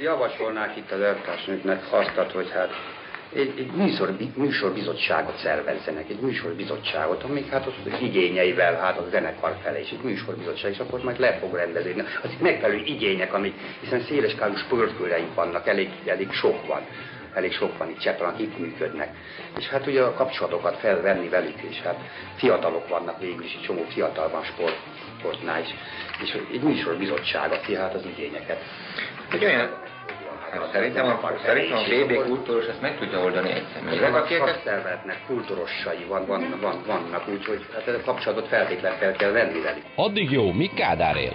javasolnák itt az eltársnőknek azt, hogy hát egy, egy műsor, műsorbizottságot szervezzenek, egy műsorbizottságot, amik hát az igényeivel, hát a zenekar felé, és egy műsorbizottság, és akkor majd le fog rendezni. Az megfelelő igények, amik, hiszen széles kárú sportkőreink vannak, elég, elég sok van elég sok van itt Csepelen, itt működnek. És hát ugye a kapcsolatokat felvenni velük, és hát fiatalok vannak végül is, egy csomó fiatal van sport, sportnál is. És egy műsorbizottság, aki hát az igényeket. Egy olyan Hát szerintem a, szerintem a BB kultúros ezt meg tudja oldani egy személyre. A szakszervezetnek kultúrossai van, van, van, vannak, úgyhogy hát a kapcsolatot feltétlenül fel kell venni velük. Addig jó, mi Kádár él?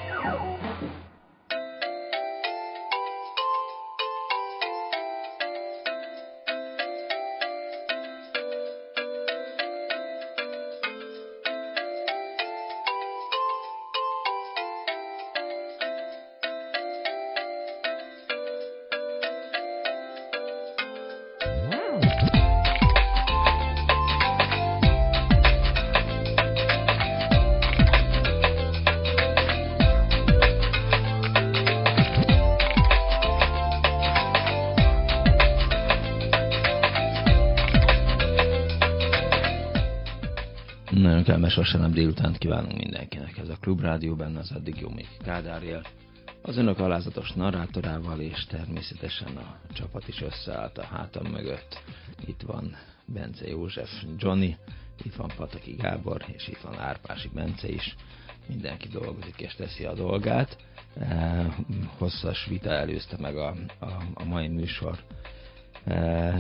Kellemes vasárnap délután kívánunk mindenkinek. Ez a Klubrádió benne az addig jó még Kádárjel. Az önök alázatos narrátorával és természetesen a csapat is összeállt a hátam mögött. Itt van Bence József Johnny, itt van Pataki Gábor, és itt van Árpási Bence is. Mindenki dolgozik és teszi a dolgát. Eh, hosszas vita előzte meg a, a, a mai műsor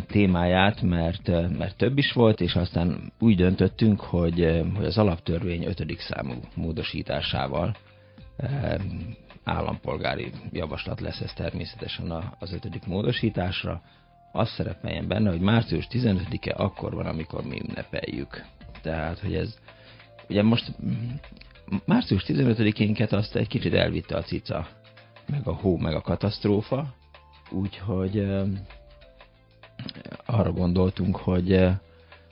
témáját, mert, e, mert több is volt, és aztán úgy döntöttünk, hogy, e, hogy az alaptörvény ötödik számú módosításával állampolgári javaslat lesz ez természetesen az ötödik módosításra. Az szerepeljen benne, hogy március 15-e akkor van, amikor mi ünnepeljük. Tehát, hogy ez ugye most március 15-énket azt egy kicsit elvitte a cica, meg a hó, meg a katasztrófa, úgyhogy arra gondoltunk, hogy, eh,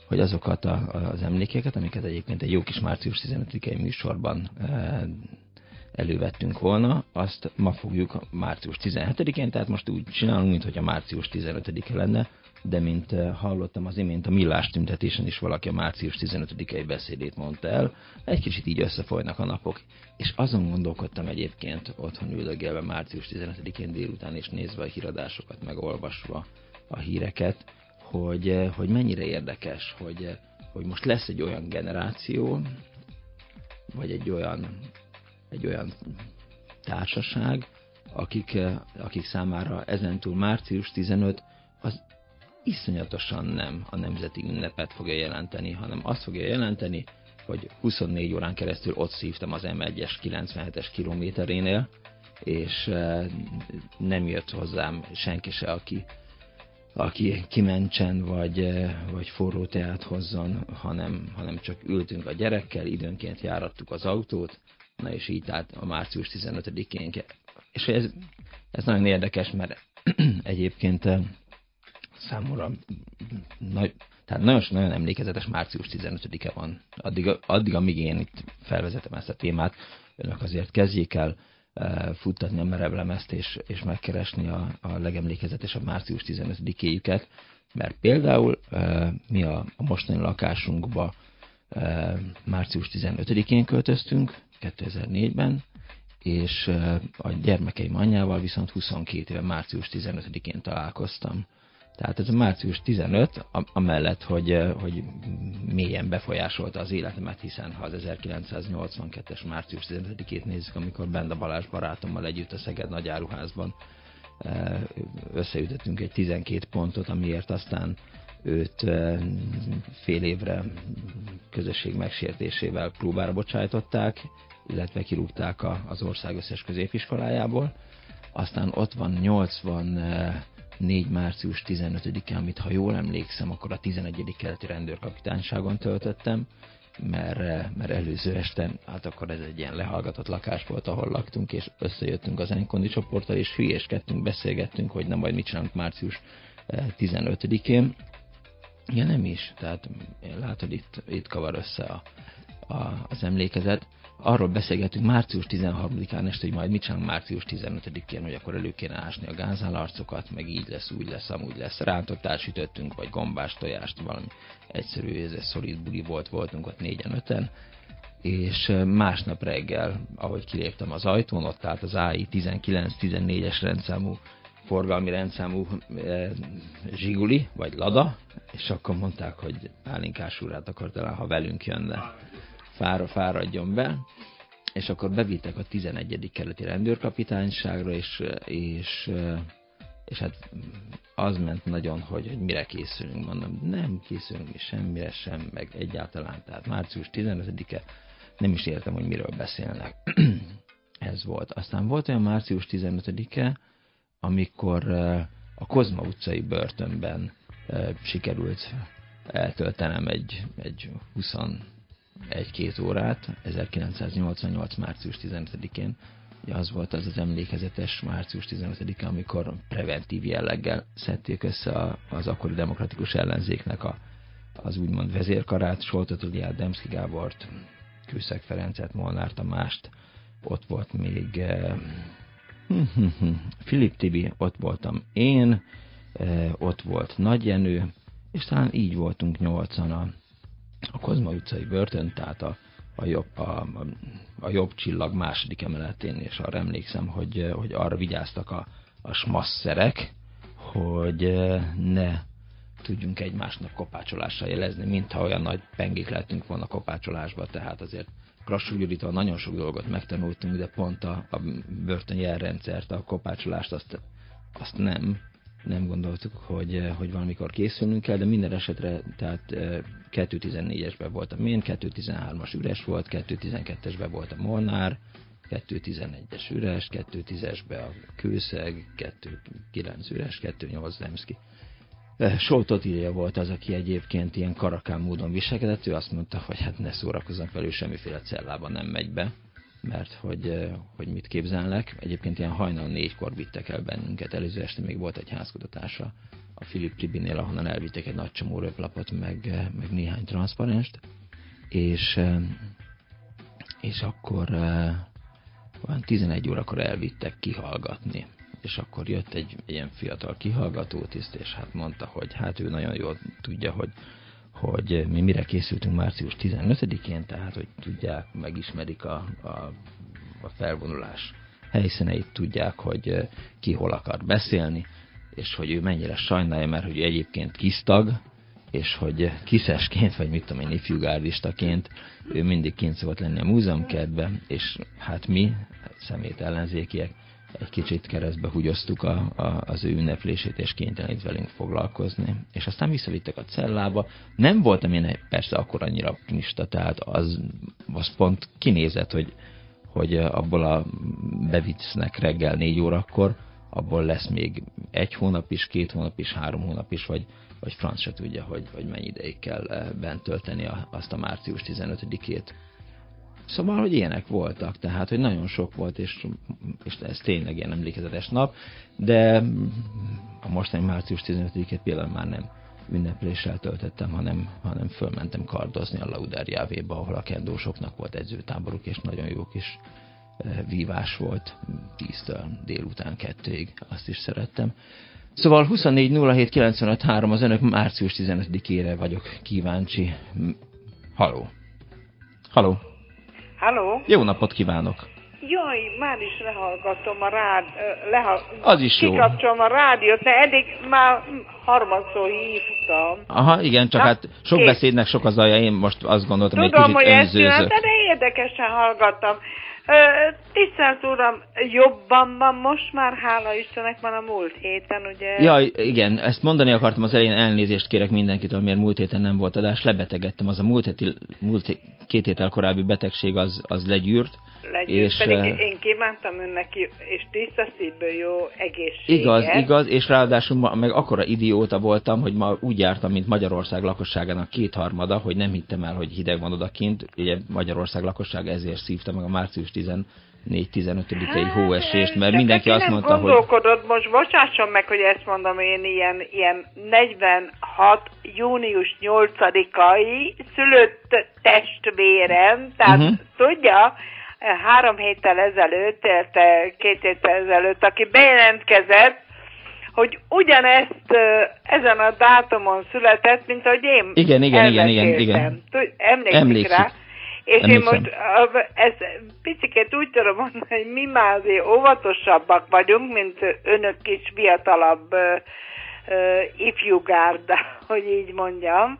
hogy azokat a, az emlékeket, amiket egyébként egy jó kis március 15-i műsorban eh, elővettünk volna, azt ma fogjuk március 17-én, tehát most úgy csinálunk, mintha március 15-e lenne, de mint eh, hallottam az imént a Millás tüntetésen is valaki a március 15-i beszédét mondta el, egy kicsit így összefolynak a napok, és azon gondolkodtam egyébként otthon üldögélve március 15-én délután és nézve a híradásokat, megolvasva, a híreket, hogy, eh, hogy mennyire érdekes, hogy, eh, hogy most lesz egy olyan generáció, vagy egy olyan, egy olyan társaság, akik, eh, akik számára ezentúl március 15 az iszonyatosan nem a nemzeti ünnepet fogja jelenteni, hanem azt fogja jelenteni, hogy 24 órán keresztül ott szívtam az M1-es 97-es kilométerénél, és nem jött hozzám senki se, aki, aki kimentsen, vagy, eh, vagy forró teát hozzon, hanem, hanem csak ültünk a gyerekkel, időnként járattuk az autót, na és így tehát a március 15-én. És ez, ez nagyon érdekes, mert egyébként eh, számomra nagy, tehát nagyon, nagyon emlékezetes március 15-e van. Addig, addig, amíg én itt felvezetem ezt a témát, önök azért kezdjék el futtatni a merevlemezt és, és megkeresni a, a legemlékezetesebb március 15-éjüket, mert például mi a, a mostani lakásunkba március 15-én költöztünk, 2004-ben, és a gyermekeim anyjával viszont 22 éve március 15-én találkoztam. Tehát ez a március 15, amellett, hogy, hogy mélyen befolyásolta az életemet, hiszen ha az 1982-es március 15-ét nézzük, amikor Benda Balázs barátommal együtt a Szeged nagyáruházban összeütöttünk egy 12 pontot, amiért aztán őt fél évre közösség megsértésével próbára bocsájtották, illetve kirúgták az ország összes középiskolájából. Aztán ott van 80 4. március 15-e, amit ha jól emlékszem, akkor a 11. keleti rendőrkapitányságon töltöttem, mert, mert előző este, hát akkor ez egy ilyen lehallgatott lakás volt, ahol laktunk, és összejöttünk az Enkondi csoporttal, és hülyéskedtünk, beszélgettünk, hogy nem majd mit csinálunk március 15-én. Eh, ja, nem is, tehát látod, itt, itt kavar össze a, a, az emlékezet. Arról beszélgetünk március 13-án este, hogy majd mit csinálunk március 15-én, hogy akkor elő kéne ásni a gázálarcokat, meg így lesz, úgy lesz, amúgy lesz. Rántottál sütöttünk, vagy gombás tojást, valami egyszerű, ez egy szolid buli volt, voltunk ott négyen, öten és másnap reggel, ahogy kiléptem az ajtón, ott állt az AI 19-14-es rendszámú forgalmi rendszámú e, zsiguli, vagy lada, és akkor mondták, hogy Pálinkás úrát akar talán, ha velünk jönne, fára, fáradjon be, és akkor bevittek a 11. keleti rendőrkapitányságra, és, és, és hát az ment nagyon, hogy, hogy mire készülünk, mondom, nem készülünk mi semmire sem, meg egyáltalán, tehát március 15-e, nem is értem, hogy miről beszélnek. Ez volt. Aztán volt olyan március 15-e, amikor a Kozma utcai börtönben sikerült eltöltenem egy, egy 21-2 órát, 1988. március 15-én. Az volt az az emlékezetes március 15-e, amikor preventív jelleggel szedték össze az akkori demokratikus ellenzéknek a, az úgymond vezérkarát, Soltot Uliát, Demszki Gábort, Kőszeg Ferencet, Molnár Tamást, ott volt még Filip Tibi, ott voltam én, ott volt Nagy Jenő, és talán így voltunk nyolcan a, a Kozma utcai börtön, tehát a, a, jobb, a, a, jobb csillag második emeletén, és arra emlékszem, hogy, hogy arra vigyáztak a, a smasszerek, hogy ne tudjunk egymásnak kopácsolással jelezni, mintha olyan nagy pengék lettünk volna kopácsolásba, tehát azért Krassú Gyuritól nagyon sok dolgot megtanultunk, de pont a, a börtönjelrendszert, a kopácsolást azt, azt nem, nem gondoltuk, hogy, hogy valamikor készülnünk kell, de minden esetre, tehát 2.14-esben voltam én, 2.13-as üres volt, 2.12-esben volt a Molnár, 2.11-es üres, 2.10-esben a Kőszeg, 2.9 üres, 2.8 Lemszki. Soltot volt az, aki egyébként ilyen karakán módon viselkedett, ő azt mondta, hogy hát ne szórakozzon velük, semmiféle cellában nem megy be, mert hogy, hogy mit képzelnek. Egyébként ilyen hajnal négykor vittek el bennünket, előző este még volt egy házkutatása a Philip Libinél, ahonnan elvitték egy nagy csomó röplapot, meg, meg néhány transzparenst, és, és akkor olyan 11 órakor elvittek kihallgatni. És akkor jött egy ilyen fiatal kihallgatótiszt, és hát mondta, hogy hát ő nagyon jól tudja, hogy, hogy mi mire készültünk március 15-én, tehát hogy tudják, megismerik a, a, a felvonulás helyszíneit, tudják, hogy ki hol akar beszélni, és hogy ő mennyire sajnálja, mert hogy egyébként kisztag, és hogy kiszesként, vagy mit tudom én, ifjúgárdistaként ő mindig kint szokott lenni a múzeumkertbe, és hát mi, szemét ellenzékiek, egy kicsit keresztbe húgyoztuk a, a, az ő ünneplését, és kénytelenít velünk foglalkozni. És aztán visszavittek a cellába. Nem voltam én persze akkor annyira optimista, tehát az, az pont kinézett, hogy, hogy abból a bevisznek reggel négy órakor, abból lesz még egy hónap is, két hónap is, három hónap is, vagy, vagy franc se tudja, hogy, hogy mennyi ideig kell bent tölteni azt a március 15-ét. Szóval, hogy ilyenek voltak, tehát, hogy nagyon sok volt, és, és ez tényleg ilyen emlékezetes nap, de a mostani március 15-et például már nem ünnepléssel töltöttem, hanem, hanem fölmentem kardozni a Lauderjávéba, ahol a kendósoknak volt edzőtáboruk, és nagyon jó kis e, vívás volt 10-től délután kettőig, azt is szerettem. Szóval 24 az önök március 15-ére vagyok kíváncsi. Haló. Haló. Halló? Jó napot kívánok! Jaj, már is lehallgatom a rád... Lehal... Az is jó. Kikapcsolom a rádiót, mert eddig már harmadszor hívtam. Aha, igen, csak Na, hát sok két. beszédnek sok az alja, én most azt gondoltam, Tudom, hogy kicsit hogy ezt de érdekesen hallgattam. Tisztelt Uram, jobban van most már, hála Istennek van a múlt héten, ugye? Ja, igen, ezt mondani akartam az elején, elnézést kérek mindenkitől, miért múlt héten nem volt adás, lebetegedtem, az a múlt, héti, múlt két héttel korábbi betegség az, az legyűrt, legyőz, és, pedig uh, én kívántam önnek, és tiszta szívből jó egészséget. Igaz, igaz, és ráadásul ma, meg akkora idióta voltam, hogy ma úgy jártam, mint Magyarország lakosságának kétharmada, hogy nem hittem el, hogy hideg van odakint. Ugye Magyarország lakosság ezért szívta meg a március 4-15-i hóesést, mert De mindenki azt nem mondta, hogy most bocsásson meg, hogy ezt mondom én ilyen, ilyen 46. június 8-ai szülött testvérem, tehát Mhm. tudja, három héttel ezelőtt, érte két héttel ezelőtt, aki bejelentkezett, hogy ugyanezt ezen a dátumon született, mint ahogy én Igen, igen, igen, igen, igen. Emlékszik, Emlékszik. rá? És Emlékszem. én most ezt picit úgy tudom mondani, hogy mi már azért óvatosabbak vagyunk, mint önök kis fiatalabb ifjúgárda, hogy így mondjam,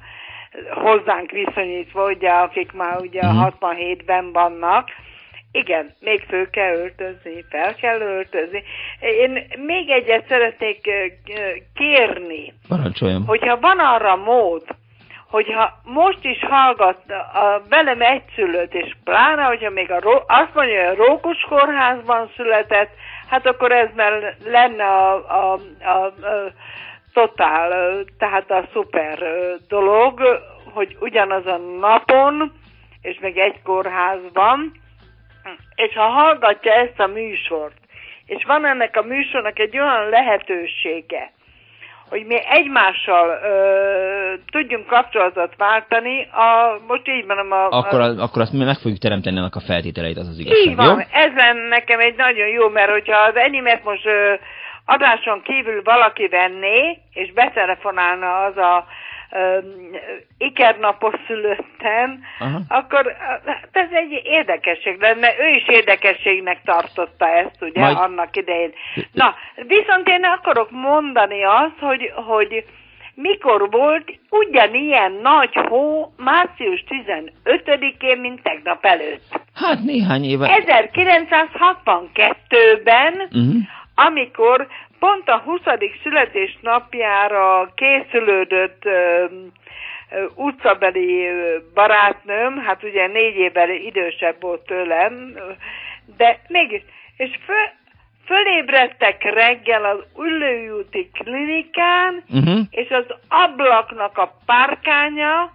hozzánk viszonyítva, ugye, akik már ugye Mhm. 67-ben vannak. Igen, még föl kell öltözni, fel kell öltözni. Én még egyet szeretnék kérni, parancsoljon. hogyha van arra mód, hogyha most is hallgat a velem egyszülőt, és pláne, hogyha még a, azt mondja, hogy a Rókus kórházban született, hát akkor ez már lenne a, a, a, a totál, tehát a szuper dolog, hogy ugyanazon napon, és még egy kórházban, és ha hallgatja ezt a műsort, és van ennek a műsornak egy olyan lehetősége, hogy mi egymással ö, tudjunk kapcsolatot váltani, a, most így mondom, a, Akkor, a, akkor azt mi meg fogjuk teremteni annak a feltételeit, az az igazság, így van, jó? ez lenne nekem egy nagyon jó, mert hogyha az enyémet most ö, adáson kívül valaki venné, és betelefonálna az a ikernapos szülöttem, Aha. akkor hát ez egy érdekesség lenne. Ő is érdekességnek tartotta ezt, ugye, Majd- annak idején. Na, viszont én akarok mondani azt, hogy, hogy mikor volt ugyanilyen nagy hó március 15-én, mint tegnap előtt. Hát néhány éve... 1962-ben, Uh-huh. amikor pont a 20. születésnapjára készülődött ö, utcabeli barátnőm, hát ugye négy évvel idősebb volt tőlem, de mégis, és föl, fölébredtek reggel az Üllőjúti klinikán, Uh-huh. és az ablaknak a párkánya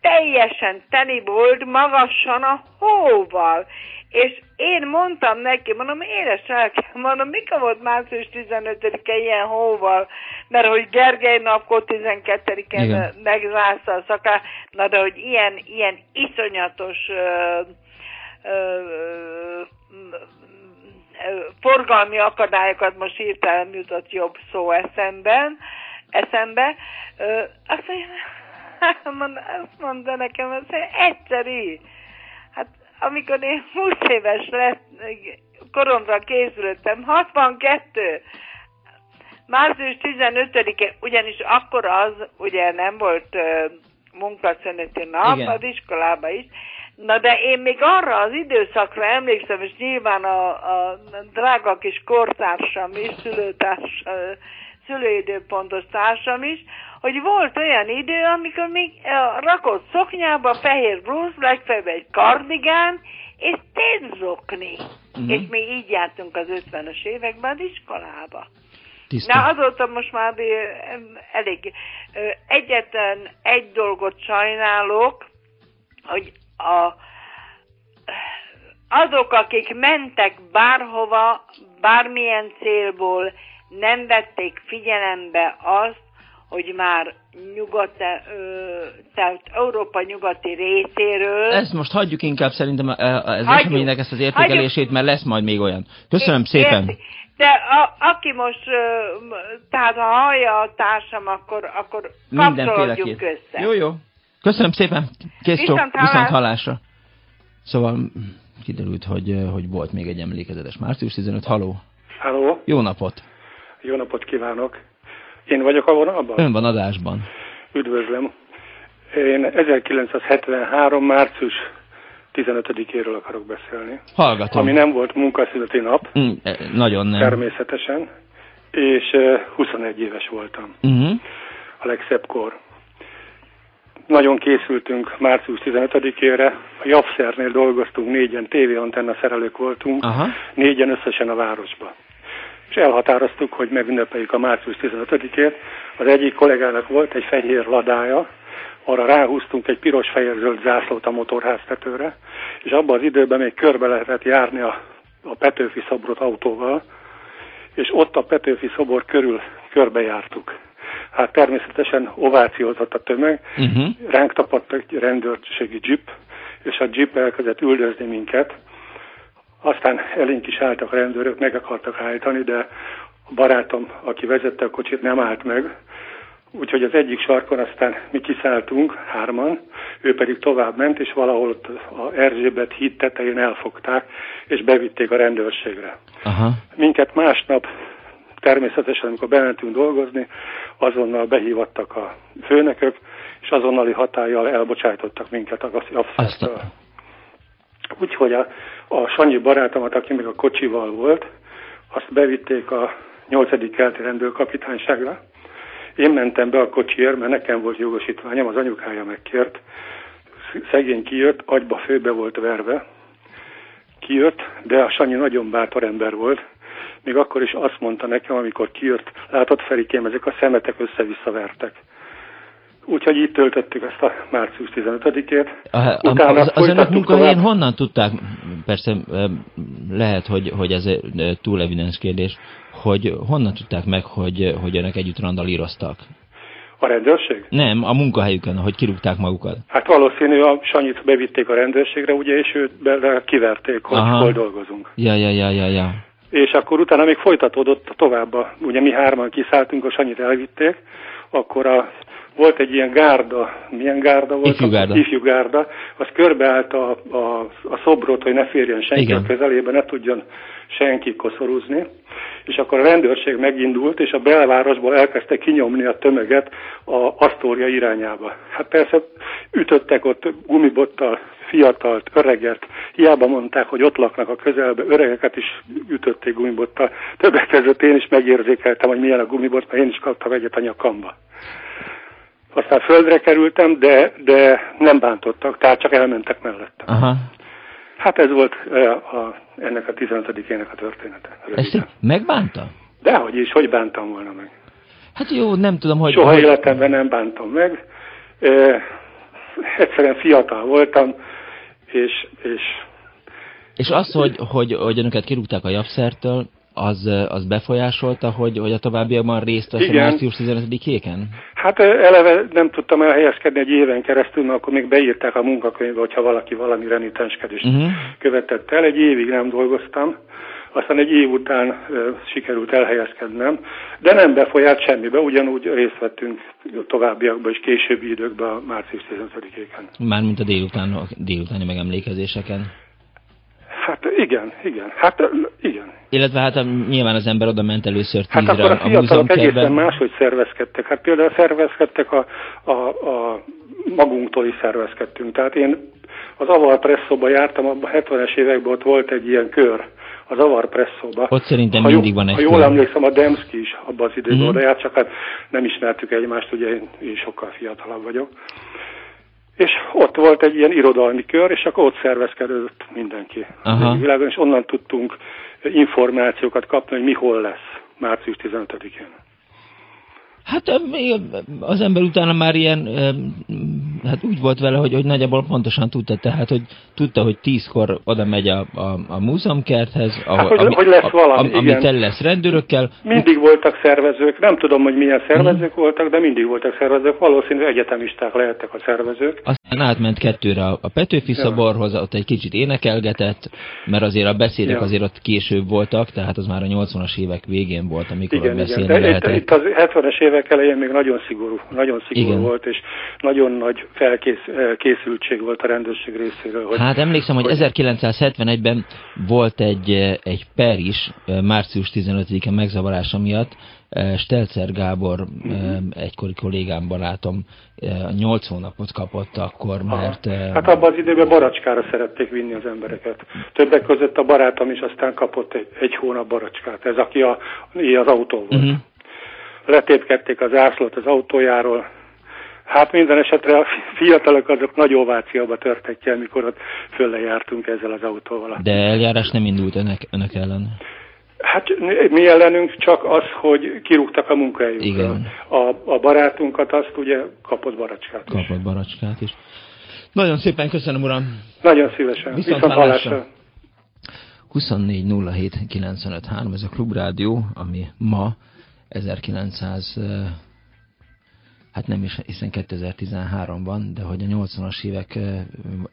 teljesen teli volt magasan a hóval. És én mondtam neki, mondom, édes lelkem, mondom, mikor volt március 15-e ilyen hóval, mert hogy Gergely napkor 12-en Igen. megrázta a szaká, na de hogy ilyen, ilyen iszonyatos ö, ö, ö, forgalmi akadályokat most hirtelen jutott jobb szó eszemben, eszembe. Ö, azt mondja, mond, azt mondta nekem, ez egyszerű. Hát amikor én 20 éves lett, koromra készülöttem, 62, március 15-e, ugyanis akkor az ugye nem volt ö, munkaszüneti nap Igen. az iskolában is, Na de én még arra az időszakra emlékszem, és nyilván a, a drága kis kortársam is, szülőtárs, ö, szülőidőpontos társam is, hogy volt olyan idő, amikor még rakott szoknyába fehér blúz, legfeljebb egy kardigán, és tédzsokni. Mhm. És mi így jártunk az 50-es években az iskolába. Tiszta. Na azóta most már elég. Egyetlen egy dolgot sajnálok, hogy a, azok, akik mentek bárhova, bármilyen célból, nem vették figyelembe azt, hogy már nyugat, tehát Európa nyugati részéről... Ezt most hagyjuk inkább szerintem az Hagyjuk. eseménynek ezt az értékelését, mert lesz majd még olyan. Köszönöm É- szépen. érti. De a, aki most, tehát ha hallja a társam, akkor, akkor kapcsolódjunk Mindenféleképp. össze. Jó, jó. Köszönöm szépen. Kész Viszont hallás. Viszont hallásra. Szóval kiderült, hogy, hogy volt még egy emlékezetes március 15. Haló. Halló, Jó napot. Jó napot kívánok. Én vagyok a vonalban? Ön van adásban. Üdvözlöm. Én 1973. március 15-éről akarok beszélni, Hallgatom. ami nem volt munkaszüneti nap, Mm, eh, nagyon nem. természetesen, és eh, 21 éves voltam, Uh-huh. a legszebb kor. Nagyon készültünk március 15-ére, a Japszernél dolgoztunk, négyen tévéantenna szerelők voltunk, Aha. négyen összesen a városba. És elhatároztuk, hogy megünnepeljük a március 15-ét. Az egyik kollégának volt egy fehér ladája, arra ráhúztunk egy piros fehér zászlót a motorháztetőre, és abban az időben még körbe lehetett járni a, a Petőfi szobrot autóval, és ott a Petőfi szobor körül körbejártuk. Hát természetesen ovációzott a tömeg, uh-huh. ránk tapadt egy rendőrségi jeep, és a jeep elkezdett üldözni minket. Aztán elénk is álltak a rendőrök, meg akartak állítani, de a barátom, aki vezette a kocsit, nem állt meg, Úgyhogy az egyik sarkon aztán mi kiszálltunk hárman, ő pedig tovább ment, és valahol ott a Erzsébet híd tetején elfogták, és bevitték a rendőrségre. Aha. Minket másnap természetesen, amikor bementünk dolgozni, azonnal behívattak a főnökök, és azonnali hatállyal elbocsájtottak minket a gasztától. Úgyhogy a, a Sanyi barátomat, aki még a kocsival volt, azt bevitték a 8. kelti rendőrkapitányságra, én mentem be a kocsiért, mert nekem volt jogosítványom, az anyukája megkért. Szegény kijött, agyba főbe volt verve. Kijött, de a Sanyi nagyon bátor ember volt. Még akkor is azt mondta nekem, amikor kijött, látod Ferikém, ezek a szemetek össze-vissza. Úgyhogy itt töltöttük ezt a március 15-ét. Utána az, az önök munkahelyén tovább. honnan tudták, persze lehet, hogy, hogy ez túl evidens kérdés, hogy honnan tudták meg, hogy, hogy önök együtt randalíroztak? A rendőrség? Nem, a munkahelyükön, hogy kirúgták magukat. Hát valószínű, a Sanyit bevitték a rendőrségre, ugye, és őt bele kiverték, hogy Aha. hol dolgozunk. Ja, ja, ja, ja, ja. És akkor utána még folytatódott tovább, ugye mi hárman kiszálltunk, a Sanyit elvitték, akkor a volt egy ilyen gárda, milyen gárda volt? Ifjú gárda. Ifjú gárda, az körbeállt a, a, a szobrot, hogy ne férjen senki Igen. a közelébe, ne tudjon senki koszorúzni, és akkor a rendőrség megindult, és a belvárosból elkezdte kinyomni a tömeget a Asztória irányába. Hát persze ütöttek ott gumibottal, fiatalt, öreget, hiába mondták, hogy ott laknak a közelbe, öregeket is ütötték gumibottal. Többek között én is megérzékeltem, hogy milyen a gumibot, mert én is kaptam egyet a nyakamba. Aztán földre kerültem, de, de nem bántottak, tehát csak elmentek mellette. Aha. Hát ez volt a, ennek a 15-ének a története. Ezt megbánta? Dehogy is, hogy bántam volna meg. Hát jó, nem tudom, hogy... Soha hogy... életemben nem bántam meg. E, egyszerűen fiatal voltam, és... És, és az, hogy, hogy, hogy önöket kirúgták a javszertől, az, az befolyásolta, hogy, hogy a továbbiakban részt vesz Igen. a március 15-éken? Hát eleve nem tudtam elhelyezkedni egy éven keresztül, mert akkor még beírták a munkakönyvbe, hogyha valaki valami renitenskedést uh-huh. követett el. Egy évig nem dolgoztam, aztán egy év után sikerült elhelyezkednem, de nem befolyált semmibe, ugyanúgy részt vettünk továbbiakban és későbbi időkben a március 15-éken. Mármint a délután, délutáni megemlékezéseken. Hát igen, igen. Hát igen. Illetve hát nyilván az ember oda ment először tízre Hát akkor a a egészen máshogy szervezkedtek. Hát például szervezkedtek a, a, a magunktól is szervezkedtünk. Tehát én az Avar Presszóba jártam, abban a 70-es években ott volt egy ilyen kör, az Avar Presszóba. Ott szerintem ha mindig van egy Ha jól emlékszem, a Demszki is abban az időben mm-hmm. oda járt, csak hát nem ismertük egymást, ugye én, én sokkal fiatalabb vagyok. És ott volt egy ilyen irodalmi kör, és akkor ott szervezkedett mindenki. Aha. Világon, és onnan tudtunk információkat kapni, hogy mi hol lesz március 15-én. Hát az ember utána már ilyen, hát úgy volt vele, hogy, hogy nagyjából pontosan tudta, tehát, hogy tudta, hogy tízkor oda megy a, a, a múzeumkerthez, ahol, hát, hogy, ami, hogy lesz valami, a, ami tele lesz rendőrökkel. Mindig voltak szervezők, nem tudom, hogy milyen szervezők hmm. voltak, de mindig voltak szervezők, valószínűleg egyetemisták lehettek a szervezők. Aztán átment kettőre a Petőfi ja. szoborhoz, ott egy kicsit énekelgetett, mert azért a beszédek ja. azért ott később voltak, tehát az már a 80-as évek végén volt, amikor igen, beszélni igen. De lehetett. Itt, itt az 70-es évek elején még nagyon szigorú, nagyon szigorú Igen. volt, és nagyon nagy felkészültség volt a rendőrség részéről. Hogy, hát emlékszem, hogy, hogy 1971-ben volt egy, egy per is, március 15-e megzavarása miatt, Stelzer Gábor, uh-huh. egykori kollégám, barátom, 8 hónapot kapott akkor, mert... Aha. Hát abban az időben baracskára szerették vinni az embereket. Többek között a barátom is aztán kapott egy, egy hónap baracskát, ez aki a, az autó volt. Uh-huh letépkedték az ászlót az autójáról. Hát minden esetre a fiatalok azok nagy ovációba törtek el, mikor ott fölle jártunk ezzel az autóval. De eljárás nem indult önök, önök ellen? Hát mi ellenünk csak az, hogy kirúgtak a munkahelyükről. Igen. A, a barátunkat azt ugye kapott baracskát is. Kapott baracskát is. Nagyon szépen köszönöm, uram. Nagyon szívesen. Viszont hallásra. 24 07 95 3, ez a Klubrádió, ami ma 1900 hát nem is, hiszen 2013-ban, de hogy a 80-as évek,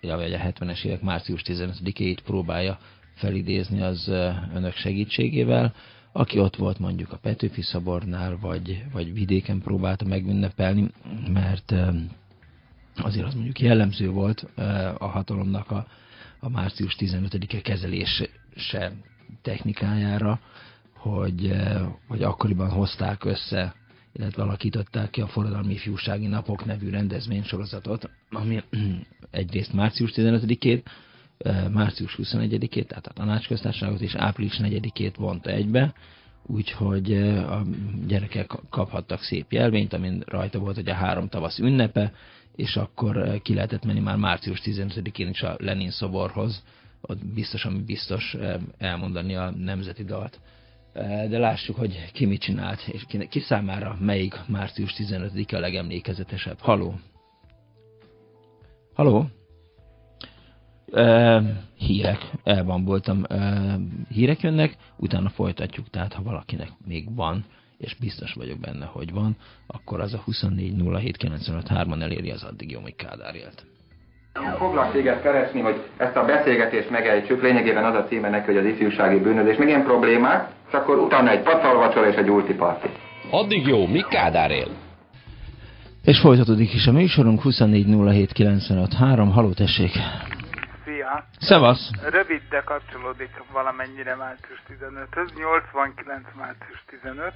vagy a 70-es évek március 15-ét próbálja felidézni az önök segítségével. Aki ott volt mondjuk a Petőfi szobornál, vagy, vagy vidéken próbálta megünnepelni, mert azért az mondjuk jellemző volt a hatalomnak a, a március 15-e kezelése technikájára, hogy, hogy akkoriban hozták össze illetve alakították ki a Forradalmi Ifjúsági Napok nevű rendezvénysorozatot, ami egyrészt március 15-ét, március 21-ét, tehát a tanácsköztársaságot, és április 4-ét vonta egybe, úgyhogy a gyerekek kaphattak szép jelvényt, amin rajta volt, hogy a három tavasz ünnepe, és akkor ki lehetett menni már március 15-én is a Lenin szoborhoz, ott biztos, ami biztos elmondani a nemzeti dalt. Eh, de lássuk, hogy ki mit csinált, és ki, ki számára melyik március 15-e a legemlékezetesebb. Haló? Haló? E, hírek, elbamboltam. E, hírek jönnek, utána folytatjuk, tehát ha valakinek még van, és biztos vagyok benne, hogy van, akkor az a 24 an eléri az addig míg Kádár élt. Foglak téged keresni, hogy ezt a beszélgetést megejtsük, lényegében az a címe neki, hogy az ifjúsági bűnözés. Még ilyen problémák, és akkor utána egy pacalvacsora és egy ulti parti. Addig jó, mi Kádár él? És folytatódik is a műsorunk 2407953. Haló, tessék! Szia! Szevasz! Rövid, de kapcsolódik valamennyire március 15-höz. 89. március 15.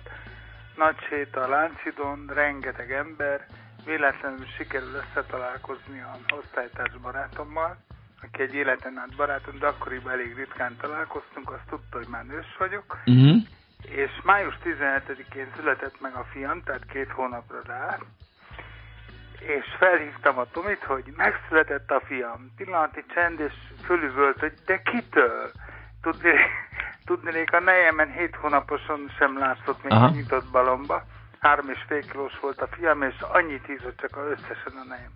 Nagy séta a Láncidon, rengeteg ember, véletlenül sikerül összetalálkozni a osztálytárs barátommal, aki egy életen át barátom, de akkoriban elég ritkán találkoztunk, azt tudta, hogy már nős vagyok. Uh-huh. És május 17-én született meg a fiam, tehát két hónapra rá, és felhívtam a Tomit, hogy megszületett a fiam. Pillanati csend, és fölüvölt, hogy de kitől? Tudni, tudnék, a nejemen hét hónaposan sem látszott még Aha. nyitott balomba három és fél kilós volt a fiam, és annyit hízott csak összesen a nejem.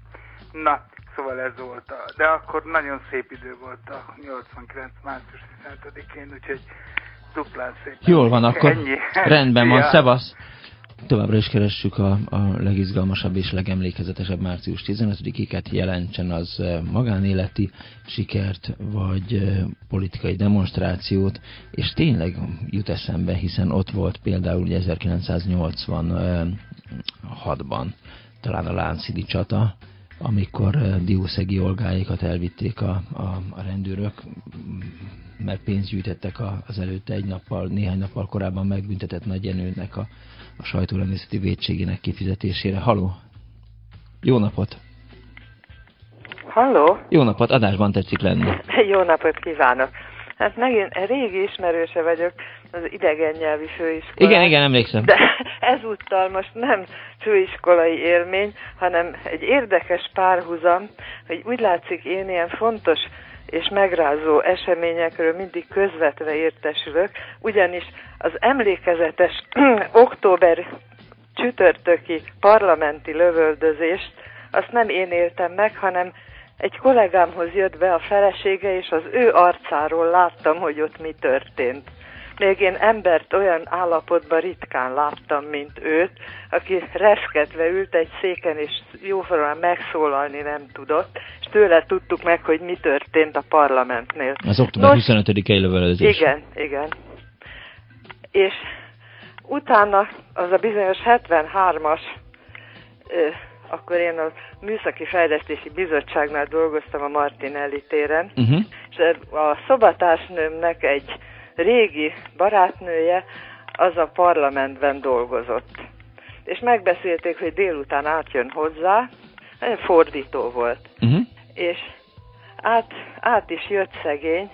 Na, szóval ez volt a... De akkor nagyon szép idő volt a 89. március 15-én, úgyhogy duplán szép. Jól van, akkor Ennyi. rendben van, szevasz! Továbbra is keressük a, a legizgalmasabb és legemlékezetesebb március 15-iket jelentsen az magánéleti sikert, vagy politikai demonstrációt, és tényleg jut eszembe, hiszen ott volt például 1986-ban talán a Lánszidi csata, amikor Diószegi olgáikat elvitték a, a, a rendőrök, mert pénzt gyűjtettek az előtte egy nappal, néhány nappal korábban megbüntetett Nagy Jenőnek a a sajtórendészeti védségének kifizetésére. Haló! Jó napot! Halló! Jó napot, adásban tetszik lenni. Jó napot kívánok! Hát megint régi ismerőse vagyok az idegen nyelvi főiskolán. Igen, igen, emlékszem. De ezúttal most nem főiskolai élmény, hanem egy érdekes párhuzam, hogy úgy látszik én ilyen fontos és megrázó eseményekről mindig közvetve értesülök, ugyanis az emlékezetes október csütörtöki parlamenti lövöldözést azt nem én éltem meg, hanem egy kollégámhoz jött be a felesége, és az ő arcáról láttam, hogy ott mi történt. Még én embert olyan állapotban ritkán láttam, mint őt, aki reszketve ült egy széken, és jóformán megszólalni nem tudott, és tőle tudtuk meg, hogy mi történt a parlamentnél. Az október 25-i lövöldözés. Igen, igen. És utána az a bizonyos 73-as, akkor én a Műszaki Fejlesztési Bizottságnál dolgoztam a Martinelli téren, uh-huh. és a szobatársnőmnek egy régi barátnője az a parlamentben dolgozott. És megbeszélték, hogy délután átjön hozzá, fordító volt. Uh-huh. És át, át is jött szegény,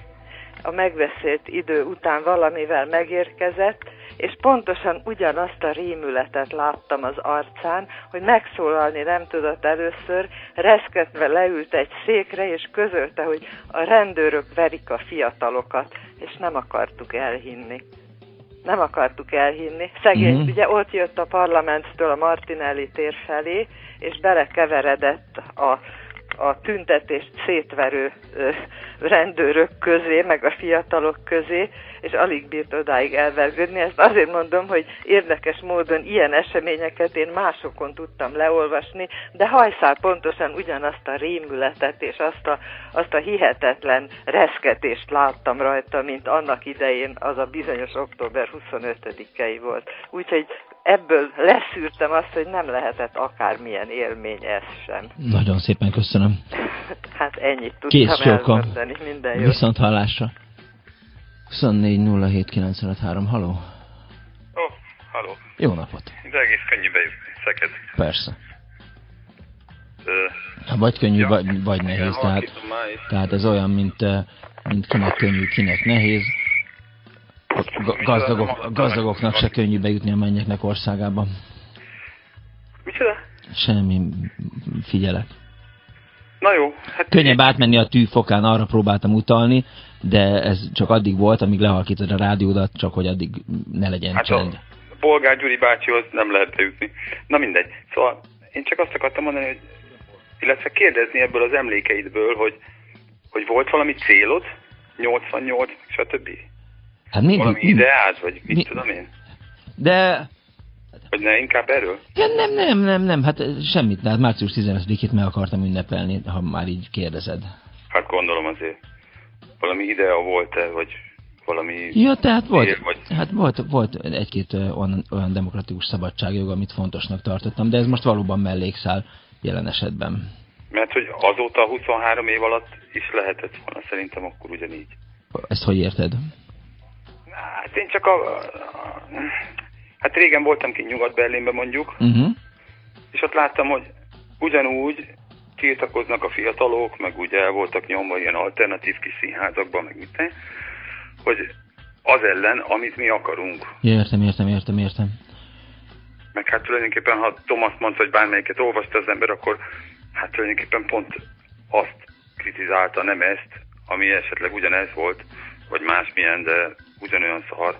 a megbeszélt idő után valamivel megérkezett, és pontosan ugyanazt a rémületet láttam az arcán, hogy megszólalni nem tudott először, reszketve leült egy székre, és közölte, hogy a rendőrök verik a fiatalokat, és nem akartuk elhinni. nem akartuk elhinni. Szegény, Mhm. ugye ott jött a parlamentől a Martinelli tér felé, és belekeveredett a, a tüntetést szétverő ö, rendőrök közé, meg a fiatalok közé, és alig bírt odáig elvergődni. Ezt azért mondom, hogy érdekes módon ilyen eseményeket én másokon tudtam leolvasni, de hajszál pontosan ugyanazt a rémületet és azt a, azt a hihetetlen reszketést láttam rajta, mint annak idején az a bizonyos október 25-ei volt. Úgyhogy ebből leszűrtem azt, hogy nem lehetett akármilyen élmény ez sem. Nagyon szépen köszönöm. Hát ennyit tudtam Kész elmondani, minden jó. Viszont hallásra. 24 Halló? Ó, oh, halló. Jó napot. De egész könnyű bejutni, szeked. Persze. Ö, Ha vagy könnyű, Ja. vagy, vagy igen, nehéz. Tehát, tehát ez olyan, mint, mint kinek könnyű, kinek nehéz. Gazdagok, gazdagoknak se könnyű bejutni a mennyeknek országába. Micsoda? Semmi figyelek. Na jó, hát Könnyebb átmenni a tűfokán, arra próbáltam utalni, de ez csak addig volt, amíg lehalkítod a rádiódat, csak hogy addig ne legyen Hát csend. a Bolgár Gyuri bácsihoz nem lehet bejutni. Na mindegy. Szóval én csak azt akartam mondani, hogy illetve kérdezni ebből az emlékeidből, hogy, hogy volt valami célod, 88, stb. Hát mindig, Valami mindig. ideád, vagy mit Mi- tudom én? De Vagy ne inkább erről? nem, nem, nem, nem, nem, hát semmit, tehát március 15-ét meg akartam ünnepelni, ha már így kérdezed. Hát gondolom azért. Valami idea volt-e, vagy valami... Ja, tehát volt, cél, Vagy... hát volt, volt egy-két olyan, olyan demokratikus szabadságjog, amit fontosnak tartottam, de ez most valóban mellékszál jelen esetben. Mert hogy azóta 23 év alatt is lehetett volna szerintem akkor ugyanígy. Ezt hogy érted? Hát én csak a... Hát régen voltam ki Nyugat-Berlinben mondjuk, Uh-huh. és ott láttam, hogy ugyanúgy tiltakoznak a fiatalok, meg úgy el voltak nyomva ilyen alternatív kis színházakban, meg mit hogy az ellen, amit mi akarunk. Értem, értem, értem, értem. Meg hát tulajdonképpen, ha Thomas Mann vagy bármelyiket olvasta az ember, akkor hát tulajdonképpen pont azt kritizálta, nem ezt, ami esetleg ugyanez volt, vagy másmilyen, de ugyanolyan szar.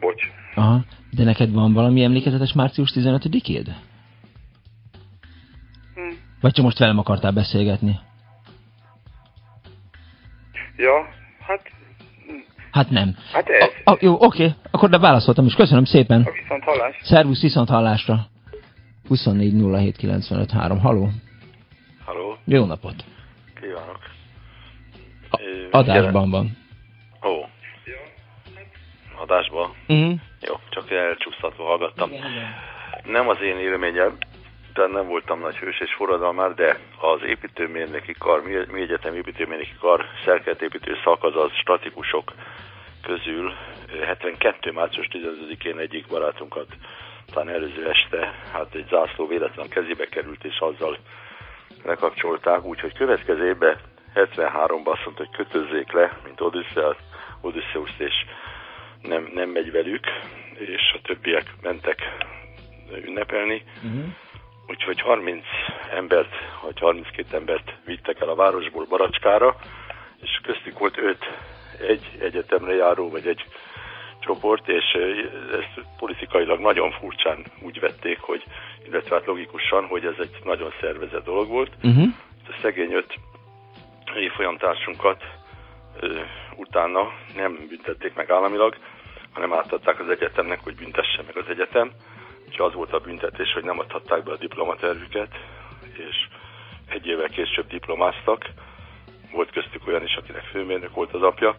Bocs. Aha. De neked van valami emlékezetes március 15-éd? Vagy csak most velem akartál beszélgetni? Ja, hát Hát nem. Hát ez. A, a, jó, oké, akkor de válaszoltam is. Köszönöm szépen. a viszont hallás. Szervusz, viszont hallásra. 24 07 95 3. Haló. Halló, Jó napot. kívánok. A, adásban van. Ó. Adásban? Uh-huh. Jó, csak elcsúsztatva hallgattam. Nem az én élményem, de nem voltam nagy hős és forradalmár, de az építőmérnöki kar, mi, egyetem építőmérnöki kar szerkezetépítő szak, azaz statikusok közül ö, 72. március 15-én egyik barátunkat talán előző este, hát egy zászló véletlen kezébe került, és azzal lekapcsolták, úgyhogy következő évben 73-ban azt mondta, hogy kötözzék le, mint Odysseus és nem, nem megy velük, és a többiek mentek ünnepelni. Uh-huh. Úgyhogy 30 embert, vagy 32 embert vittek el a városból Baracskára, és köztük volt 5 egy egyetemre járó, vagy egy csoport, és ezt politikailag nagyon furcsán úgy vették, hogy, illetve hát logikusan, hogy ez egy nagyon szervezett dolog volt. Uh-huh. A szegény öt évfolyamtársunkat ö, utána nem büntették meg államilag, hanem átadták az egyetemnek, hogy büntesse meg az egyetem. Úgyhogy az volt a büntetés, hogy nem adhatták be a diplomatervüket, és egy évvel később diplomáztak. Volt köztük olyan is, akinek főmérnök volt az apja,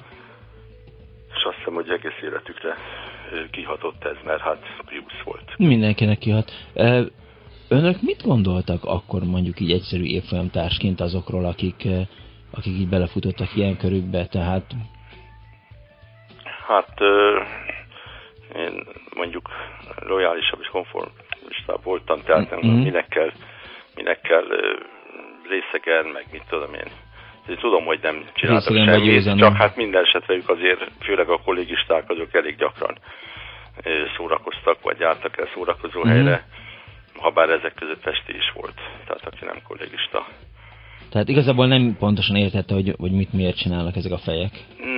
és azt hiszem, hogy egész életükre kihatott ez, mert hát Pius volt. Mindenkinek kihat. Önök mit gondoltak akkor mondjuk így egyszerű évfolyamtársként azokról, akik, akik így belefutottak ilyen körükbe, tehát Hát én mondjuk lojálisabb és konformistább voltam, tehát nem Mhm. mm-hmm. minek kell, minek kell részegen, meg mit tudom én. Én tudom, hogy nem csináltak semmit, csak hát minden esetre ők azért, főleg a kollégisták, azok elég gyakran szórakoztak, vagy jártak el szórakozó Mhm. helyre, ha bár ezek között Pesti is volt, tehát aki nem kollégista. Tehát igazából nem pontosan értette, hogy, hogy mit miért csinálnak ezek a fejek.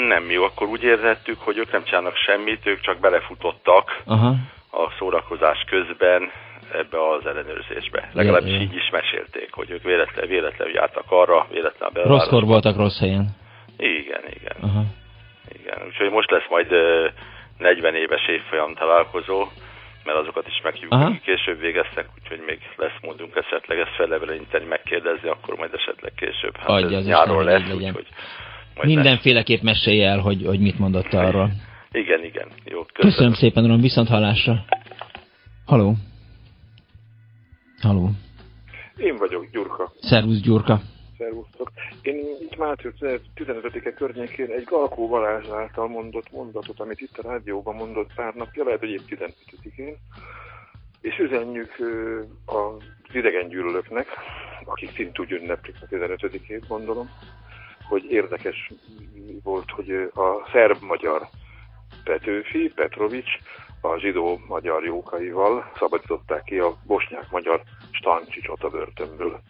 Nem jó, akkor úgy érzettük, hogy ők nem csinálnak semmit, ők csak belefutottak Aha. a szórakozás közben ebbe az ellenőrzésbe. Legalábbis Ja, így is mesélték, hogy ők véletlen, véletlenül jártak arra, véletlen a Rosszkor voltak rossz helyen. Igen, igen, Aha. igen. Úgyhogy most lesz majd ö, 40 éves évfolyam találkozó, mert azokat is meghívjuk, Aha. akik később végeztek, úgyhogy még lesz módunk esetleg ezt felleveleníteni, megkérdezni, akkor majd esetleg később. Hát Adja ez az nyáron lesz, legyen. úgyhogy. Mindenféleképp mesélj el, hogy, hogy mit mondott arról. Igen, igen. Jó, köszönöm. Köszönöm szépen, uram, viszont hallásra. Haló. Haló. Én vagyok, Gyurka. Szervusz, Gyurka. Szervusztok. Én itt március 15-e környékén egy Galkó Balázs által mondott mondatot, amit itt a rádióban mondott pár napja, lehet, hogy épp 15-én, és üzenjük az idegen gyűlölöknek, akik szint úgy ünneplik a 15-ét, gondolom, hogy érdekes volt, hogy a szerb-magyar Petőfi, Petrovics a zsidó-magyar jókaival szabadították ki a bosnyák-magyar Stancsicsot a börtönből.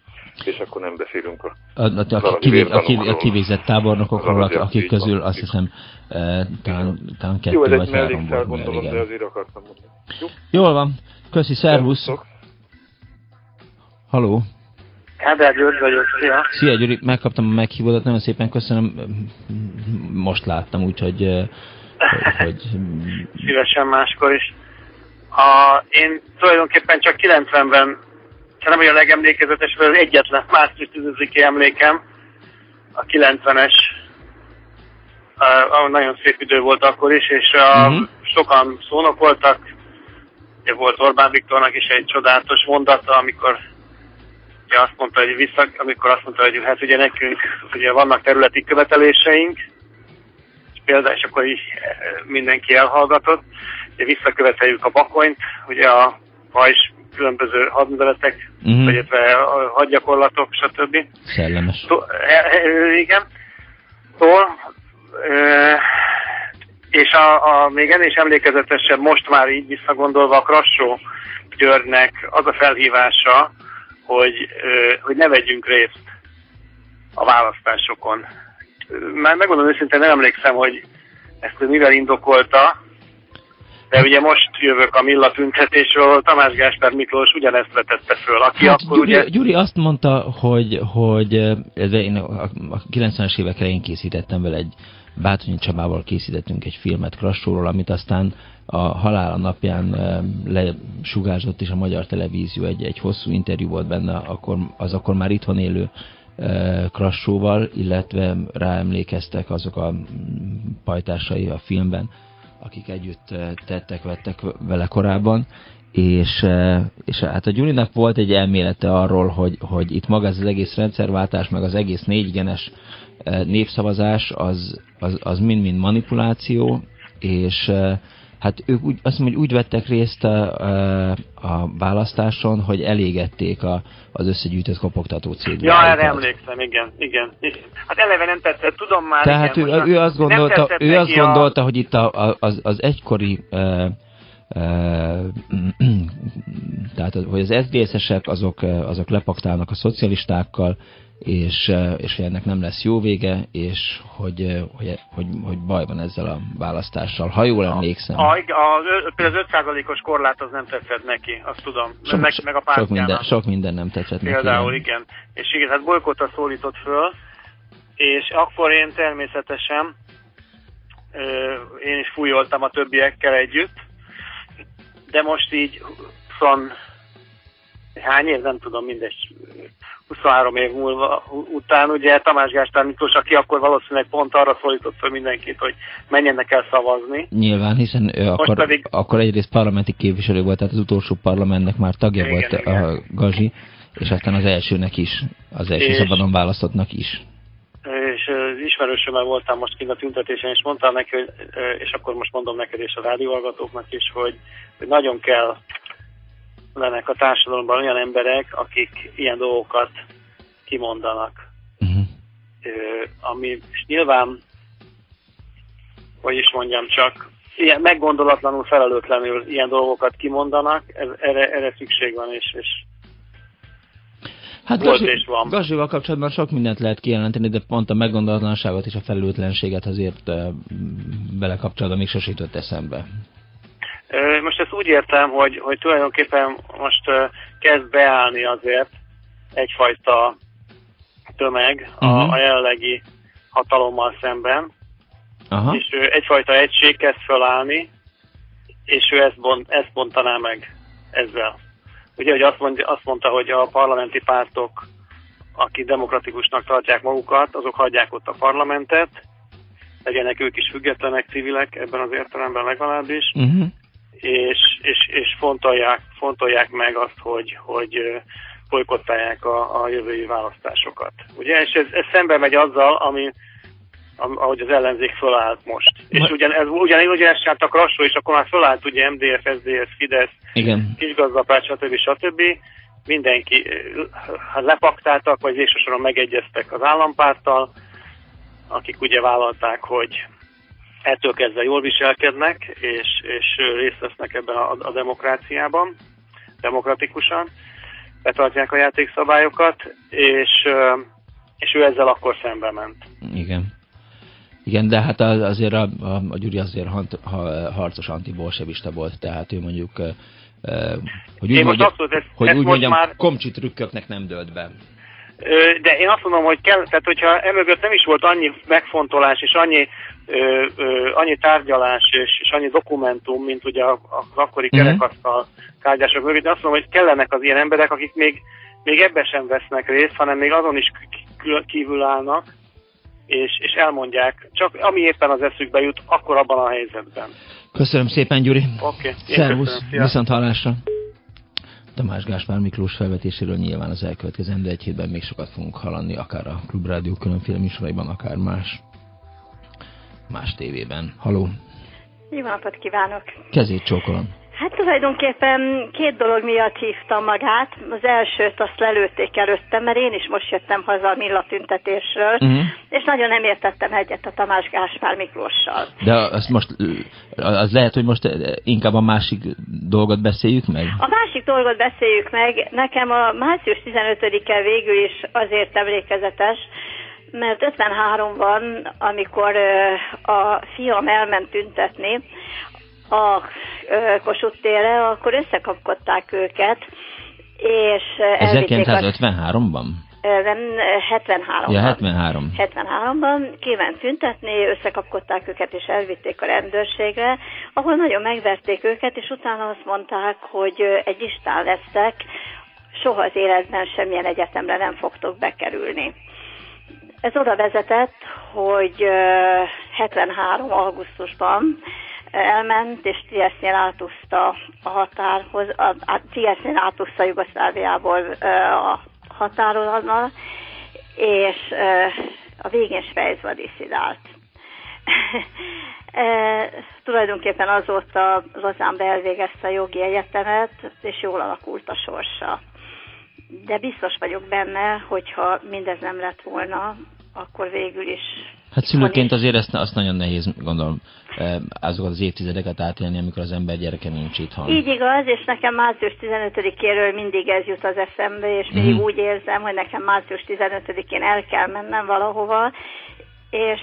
És akkor nem beszélünk a A, a, a, valami kivé, a, kivé, a kivégzett tábornokokról, Az akik közül van, azt hiszem e, talán, talán kettő Jó, ez vagy egy három volt. gondolom, igen. de azért akartam mondani. Jó? Jól van. Köszi, szervusz. Haló. Kádár György vagyok, szia! Szia Gyuri, megkaptam a meghívódat, nagyon szépen köszönöm. Most láttam, úgyhogy eh, hogy, hogy Szívesen máskor is. A, én tulajdonképpen csak 90-ben, nem olyan legemlékezetes, az egyetlen március 10 emlékem, a 90-es, uh, nagyon szép idő volt akkor is, és uh, Mhm. sokan szónok voltak, ugye volt Orbán Viktornak is egy csodálatos mondata, amikor ugye azt mondta, hogy vissza, amikor azt mondta, hogy hát ugye nekünk ugye vannak területi követeléseink, és például, és akkor így eh, mindenki elhallgatott, ugye visszaköveteljük a bakonyt, ugye a pajzs különböző hadműveletek, uh-huh. illetve a hadgyakorlatok, stb. szellemes. Tó, e, e, igen. Tól, e, és a, a, még ennél is emlékezetesebb, most már így visszagondolva a Krassó Györgynek az a felhívása, hogy, e, hogy ne vegyünk részt a választásokon. Már megmondom őszintén, nem emlékszem, hogy ezt mivel indokolta, de ugye most jövök a Milla tüntetésről, Tamás Gáspár Miklós ugyanezt vetette föl, aki Hát, akkor Gyuri, ugye... Gyuri azt mondta, hogy, hogy eh, ez én a, a 90-es évek elején készítettem vele egy Bátonyi Csabával készítettünk egy filmet Krassóról, amit aztán a halála napján eh, lesugárzott is a magyar televízió, egy, egy hosszú interjú volt benne, akkor, az akkor már itthon élő eh, Krassóval, illetve ráemlékeztek azok a mm, pajtásai a filmben, akik együtt eh, tettek, vettek vele korábban, és, eh, és hát a Gyurinak volt egy elmélete arról, hogy, hogy itt maga ez az egész rendszerváltás, meg az egész négygenes eh, népszavazás, az, az, az mind-mind manipuláció, és hát ők úgy, azt mondom, hogy úgy vettek részt a, a, választáson, hogy elégették a, az összegyűjtött kopogtató Ja, cédulát. erre emlékszem, igen, igen. Hát eleve nem tetszett, tudom már, Tehát igen, ő, ő azt gondolta, ő azt neki a- gondolta hogy itt a, a, az, az egykori uh, tehát hogy az SZDSZ-esek azok, azok lepaktálnak a szocialistákkal, és, és hogy ennek nem lesz jó vége, és hogy, hogy, hogy, hogy baj van ezzel a választással, ha jól emlékszem. A, a, az, például az 5%-os korlát az nem tetszett neki, azt tudom. Sok, meg, meg a sok, minden, sok minden nem tetszett neki. Például, igen. És igen, hát bolykóta szólított föl, és akkor én természetesen én is fújoltam a többiekkel együtt, de most így 20, hány év, nem tudom, mindegy, 23 év múlva után, ugye Tamás Gáspár Miklós, aki akkor valószínűleg pont arra szólított fel mindenkit, hogy menjenek el szavazni. Nyilván, hiszen ő akkor, pedig- akkor egyrészt parlamenti képviselő volt, tehát az utolsó parlamentnek már tagja Igen, volt igen. a Gazi, és aztán az elsőnek is, az első És- szabadon választottnak is. És ismerősömmel voltam most kint a tüntetésen, és mondtam neki, hogy, és akkor most mondom neked és a rádióhallgatóknak is, hogy, hogy nagyon kell lennek a társadalomban olyan emberek, akik ilyen dolgokat kimondanak. Uh-huh. Ö, ami és nyilván, hogy is mondjam csak, ilyen meggondolatlanul, felelőtlenül ilyen dolgokat kimondanak, ez, erre, erre szükség van, és, és Hát volt Gazi, és van. Gazival kapcsolatban sok mindent lehet kijelenteni, de pont a meggondolatlanságot és a felelőtlenséget azért uh, vele kapcsolatban még sose jutott eszembe. Most ezt úgy értem, hogy, hogy tulajdonképpen most kezd beállni azért egyfajta tömeg a, Mhm. a jelenlegi hatalommal szemben, Aha. és ő egyfajta egység kezd fölállni, és ő ezt, bont, ezt bontaná meg ezzel. Ugye, hogy azt, mondja, azt mondta, hogy a parlamenti pártok, akik demokratikusnak tartják magukat, azok hagyják ott a parlamentet, legyenek ők is függetlenek, civilek ebben az értelemben legalábbis, Uh-huh. és, és, és fontolják, fontolják meg azt, hogy, hogy bolykottálják a, a jövői választásokat. Ugye, és ez, ez szembe megy azzal, ami, am- ahogy az ellenzék fölállt most. És ugyan, ez, ugyan, ugyanezt csináltak Rassó, és akkor már fölállt ugye MDF, SZDSZ, Fidesz, Igen. kisgazdapárt, stb. stb. Mindenki ö, hát lepaktáltak, vagy végsősoron megegyeztek az állampárttal, akik ugye vállalták, hogy ettől kezdve jól viselkednek, és, és részt vesznek ebben a, a demokráciában, demokratikusan, betartják a játékszabályokat, és, ö, és ő ezzel akkor szembe ment. Igen. Igen, de hát az- azért a, a, a Gyuri azért hant, ha, harcos antibolsevista volt, tehát ő mondjuk, hogy úgy, Én most mondja, abszolút ezt- hogy ezt úgy most mondjam, már- komcsi trükköknek nem dölt be. De én azt mondom, hogy kell, tehát hogyha emögött nem is volt annyi megfontolás és annyi, ö, ö, annyi tárgyalás és, és annyi dokumentum, mint ugye az akkori Mhm. kerekasztal tárgyások mögött, de azt mondom, hogy kellenek az ilyen emberek, akik még, még ebben sem vesznek részt, hanem még azon is kívül állnak, és, és elmondják, csak ami éppen az eszükbe jut, akkor abban a helyzetben. Köszönöm szépen, Gyuri. Oké, én Szervusz, viszont hallásra. Tamás Gáspár Miklós felvetéséről nyilván az elkövetkezendő egy hétben még sokat fogunk hallani, akár a Klubrádió különféle műsoraiban, akár más, más tévében. Haló, Jó napot kívánok! kezét csókolom. Hát tulajdonképpen két dolog miatt hívtam magát. Az elsőt azt lelőtték előttem, mert én is most jöttem haza a Milla tüntetésről, Mhm. és nagyon nem értettem egyet a Tamás Gáspár Miklóssal. De azt most, az lehet, hogy most inkább a másik dolgot beszéljük meg? A másik dolgot beszéljük meg. Nekem a március 15-e végül is azért emlékezetes, mert 53-ban, amikor ö, a fiam elment tüntetni a Kossuth térre, akkor összekapkodták őket, és elvitték a- 1953-ban? Ö, Nem, ö, 73-ban. Ja, 73. 73-ban kiment tüntetni, összekapkodták őket és elvitték a rendőrségre, ahol nagyon megverték őket, és utána azt mondták, hogy egy listán lesztek, soha az életben semmilyen egyetemre nem fogtok bekerülni. Ez oda vezetett, hogy ö, 73. augusztusban elment, és Triesznél átúszta a határhoz, a, a Triesznél átúszta Jugoszláviából a határon, és ö, a végén Svájcba diszidált. e, tulajdonképpen azóta Lozánbe elvégezte a jogi egyetemet, és jól alakult a sorsa. De biztos vagyok benne, hogyha mindez nem lett volna, akkor végül is Hát szülőként azért ezt, azt nagyon nehéz, gondolom, azokat az évtizedeket átélni, amikor az ember gyereke nincs itthon. Így igaz, és nekem március 15-éről mindig ez jut az eszembe, és mindig Mhm. úgy érzem, hogy nekem március 15-én el kell mennem valahova, és,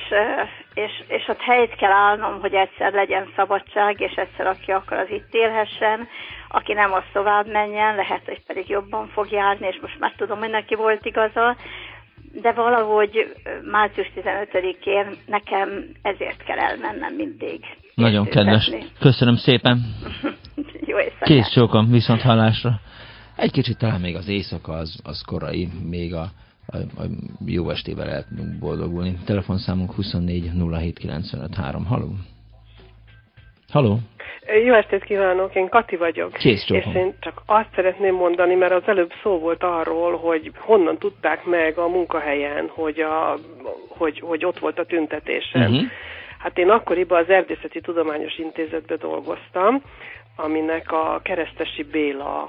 és, és ott helyt kell állnom, hogy egyszer legyen szabadság, és egyszer aki akar, az itt élhessen, aki nem, az tovább menjen, lehet, hogy pedig jobban fog járni, és most már tudom, hogy neki volt igaza, de valahogy március 15-én nekem ezért kell elmennem mindig. Nagyon kedves. Köszönöm szépen. Jó éjszakát! Kész csókom, viszont hallásra. Egy kicsit talán még az éjszaka az, az korai, még a, a, a jó estével lehet tudunk boldogulni. Telefonszámunk 24 07 95 3. Haló? Haló? Jó estét kívánok, én Kati vagyok. Kész és én csak azt szeretném mondani, mert az előbb szó volt arról, hogy honnan tudták meg a munkahelyen, hogy, a, hogy, hogy ott volt a tüntetésen. Mhm. Hát én akkoriban az Erdészeti Tudományos Intézetben dolgoztam, aminek a Keresztesi Béla,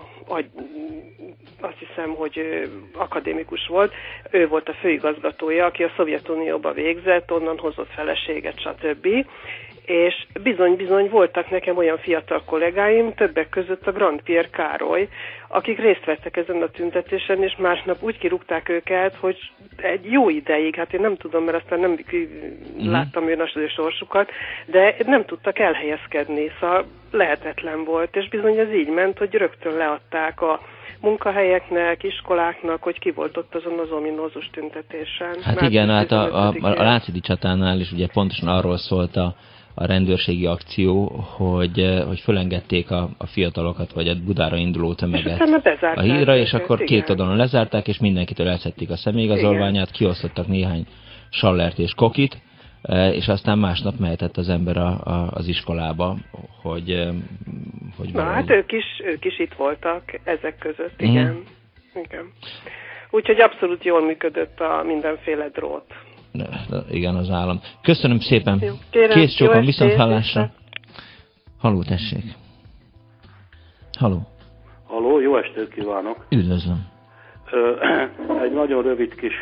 azt hiszem, hogy akadémikus volt, ő volt a főigazgatója, aki a Szovjetunióba végzett, onnan hozott feleséget, stb. És bizony-bizony voltak nekem olyan fiatal kollégáim, többek között a Grand Pierre Károly, akik részt vettek ezen a tüntetésen, és másnap úgy kirúgták őket, hogy egy jó ideig, hát én nem tudom, mert aztán nem mm. láttam ő az sorsukat, de nem tudtak elhelyezkedni, szóval lehetetlen volt, és bizony ez így ment, hogy rögtön leadták a munkahelyeknek, iskoláknak, hogy ki volt ott azon az ominózus tüntetésen. Hát Már igen, hát a, a, a Lácidi csatánál is ugye pontosan arról szólt a, a rendőrségi akció, hogy, hogy fölengedték a, a fiatalokat, vagy a Budára induló tömeget a hídra, és akkor igen. két oldalon lezárták, és mindenkitől elszették a személyigazolványát, kiosztottak néhány sallert és kokit, E, és aztán másnap mehetett az ember a, a, az iskolába, hogy, e, hogy Na, hát ők is, ők is itt voltak ezek között, mhm. igen. Mm. igen. Úgyhogy abszolút jól működött a mindenféle drót. Igen, az állam. Köszönöm szépen. Kész csókom, viszont hallásra. Haló, tessék. Haló. Haló, jó estét kívánok. Üdvözlöm. Egy nagyon rövid kis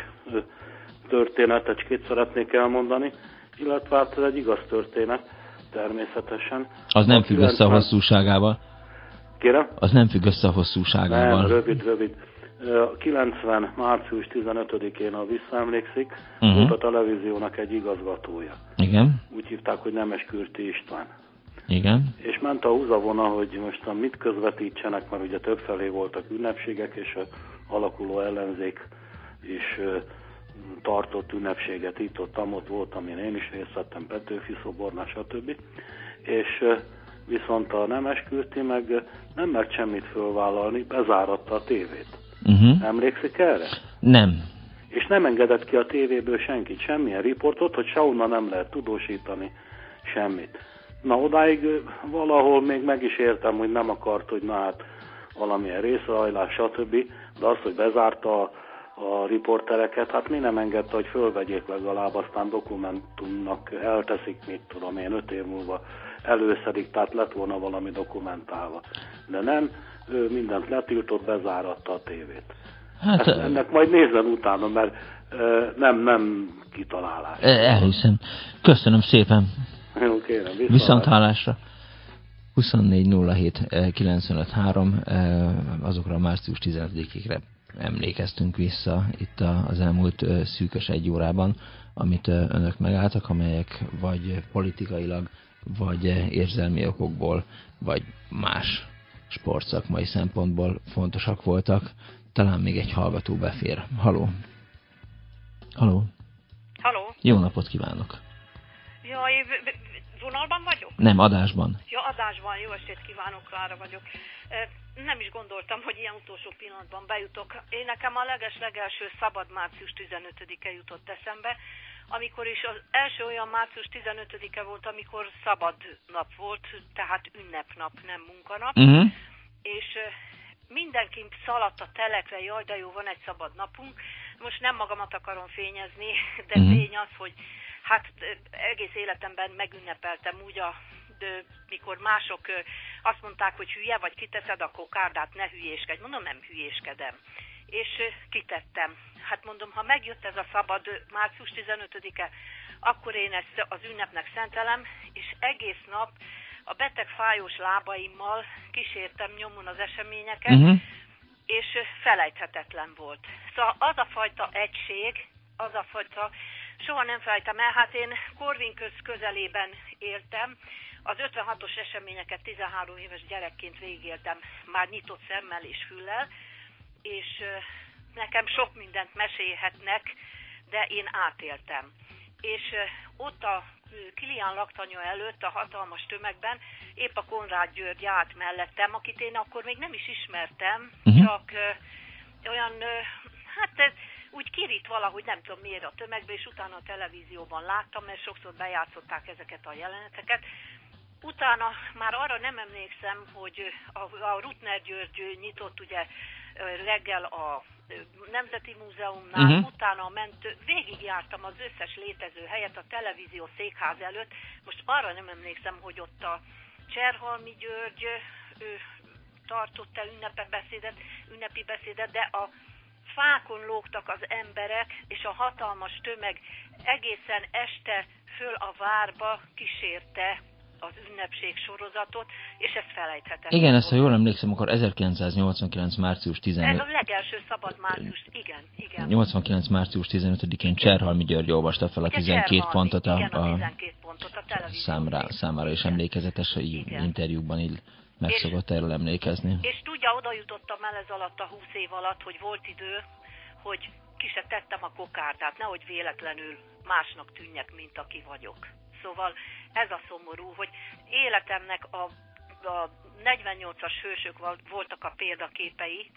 történetecskét szeretnék elmondani, illetve hát ez egy igaz történet, természetesen. Az nem függ össze a hosszúságával? Kérem? Az nem függ össze a hosszúságával. Nem, rövid, rövid. 90. március 15-én, a visszaemlékszik, uh-huh. volt a televíziónak egy igazgatója. Igen. Úgy hívták, hogy Nemes Kürti István. Igen. És ment a húzavona, hogy most mit közvetítsenek, mert ugye többfelé voltak ünnepségek, és a alakuló ellenzék is tartott ünnepséget itt, ott, ott volt, amin én is részt vettem, Petőfi szoborna, stb. És viszont a Nemes Kürti meg nem mert semmit fölvállalni, bezáratta a tévét. Uh-huh. Emlékszik erre? Nem. És nem engedett ki a tévéből senkit, semmilyen riportot, hogy sehonnan nem lehet tudósítani semmit. Na odáig valahol még meg is értem, hogy nem akart, hogy na hát valamilyen részrehajlás, stb. De az, hogy bezárta a a riportereket, hát mi nem engedte, hogy fölvegyék legalább, aztán dokumentumnak elteszik, mit tudom én, öt év múlva előszedik, tehát lett volna valami dokumentálva. De nem, ő mindent letiltott, bezáratta a tévét. Hát, Ezt, ennek majd nézzen utána, mert nem, nem kitalálás. Elhiszem. Köszönöm szépen. Jó, kérem. Viszont, viszont hálásra. 24 07 95 3 azokra a március 15-ére emlékeztünk vissza itt az elmúlt szűkös egy órában, amit önök megálltak, amelyek vagy politikailag, vagy érzelmi okokból, vagy más sportszakmai szempontból fontosak voltak. Talán még egy hallgató befér. Haló! Haló! Haló! Jó napot kívánok! Jaj, vonalban vagyok? Nem, adásban. Ja, adásban. Jó estét kívánok, Klára vagyok nem is gondoltam, hogy ilyen utolsó pillanatban bejutok. Én nekem a leges-legelső szabad március 15-e jutott eszembe, amikor is az első olyan március 15-e volt, amikor szabad nap volt, tehát ünnepnap, nem munkanap, uh-huh. és mindenki szaladt a telekre, jaj, de jó, van egy szabad napunk. Most nem magamat akarom fényezni, de uh-huh. tény az, hogy hát egész életemben megünnepeltem úgy a de mikor mások azt mondták, hogy hülye vagy kiteszed, akkor kárdát ne hülyéskedj. Mondom, nem hülyéskedem. És kitettem. Hát mondom, ha megjött ez a szabad március 15-e, akkor én ezt az ünnepnek szentelem, és egész nap a beteg fájós lábaimmal kísértem nyomon az eseményeket, uh-huh. és felejthetetlen volt. Szóval az a fajta egység, az a fajta, soha nem felejtem el, hát én Korvin köz közelében éltem, az 56-os eseményeket 13 éves gyerekként végéltem, már nyitott szemmel és füllel, és nekem sok mindent mesélhetnek, de én átéltem. És ott a Kilián laktanya előtt, a hatalmas tömegben, épp a Konrád György állt mellettem, akit én akkor még nem is ismertem, uh-huh. csak olyan, hát úgy kirít valahogy, nem tudom miért a tömegbe, és utána a televízióban láttam, mert sokszor bejátszották ezeket a jeleneteket, Utána már arra nem emlékszem, hogy a, a Rutner György nyitott ugye reggel a Nemzeti Múzeumnál, uh-huh. utána ment, végigjártam az összes létező helyet a televízió székház előtt. Most arra nem emlékszem, hogy ott a Cserhalmi György ő tartott-e ünnepebeszédet, ünnepi beszédet, de a fákon lógtak az emberek, és a hatalmas tömeg egészen este föl a várba kísérte az ünnepség sorozatot, és ez felejthetetlen. Igen, ezt ha jól emlékszem, akkor 1989. március 15... Ez a legelső szabad március, igen, igen. 89. március 15-én Cserhalmi György olvasta fel a 12 pontot a, igen, a, 12 pontot a számra, számára is emlékezetes, hogy interjúkban így meg és, szokott erről emlékezni. És tudja, oda jutottam el ez alatt a 20 év alatt, hogy volt idő, hogy ki se tettem a kokártát, nehogy véletlenül másnak tűnjek, mint aki vagyok. Szóval ez a szomorú, hogy életemnek a, a 48-as hősök voltak a példaképei,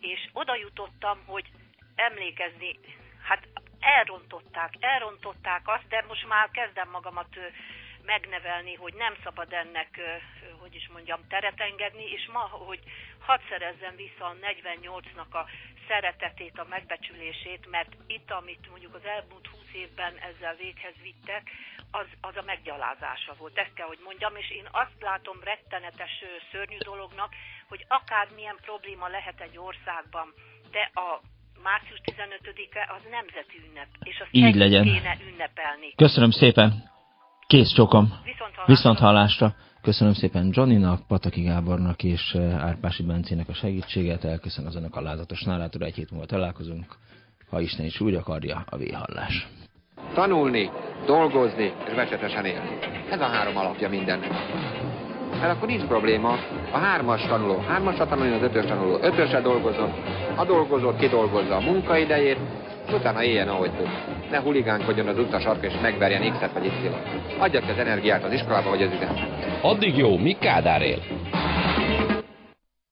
és oda jutottam, hogy emlékezni, hát elrontották, elrontották azt, de most már kezdem magamat megnevelni, hogy nem szabad ennek, hogy is mondjam, teret engedni, és ma, hogy hadd szerezzem vissza a 48-nak a szeretetét, a megbecsülését, mert itt, amit mondjuk az elmúlt 20 évben ezzel véghez vittek, az, az a meggyalázása volt, ezt kell, hogy mondjam, és én azt látom rettenetes, szörnyű dolognak, hogy akármilyen probléma lehet egy országban, de a március 15-e az nemzeti ünnep, és azt Így legyen. kéne ünnepelni. Köszönöm szépen. Kész csokom. Viszont hallásra. Viszont hallásra. Köszönöm szépen Johnnynak, Pataki Gábornak és Árpási Bencének a segítséget. Elköszön az önök alázatos narrátor. Egy hét múlva találkozunk. Ha Isten is úgy akarja, a véhallás. Tanulni, dolgozni és becsetesen élni. Ez a három alapja mindennek. Hát akkor nincs probléma. A hármas tanuló, hármasra tanulni az ötös tanuló, ötösre dolgozom, a dolgozó kidolgozza a munkaidejét, és utána éljen, ahogy tud. Ne huligánkodjon az utca sarka, és megverjen X-et vagy Y-t. Adja ki az energiát az iskolába vagy az üzembe. Addig jó, mi Kádár él?